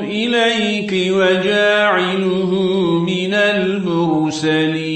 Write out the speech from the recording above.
إليك وجاعله من المرسلين.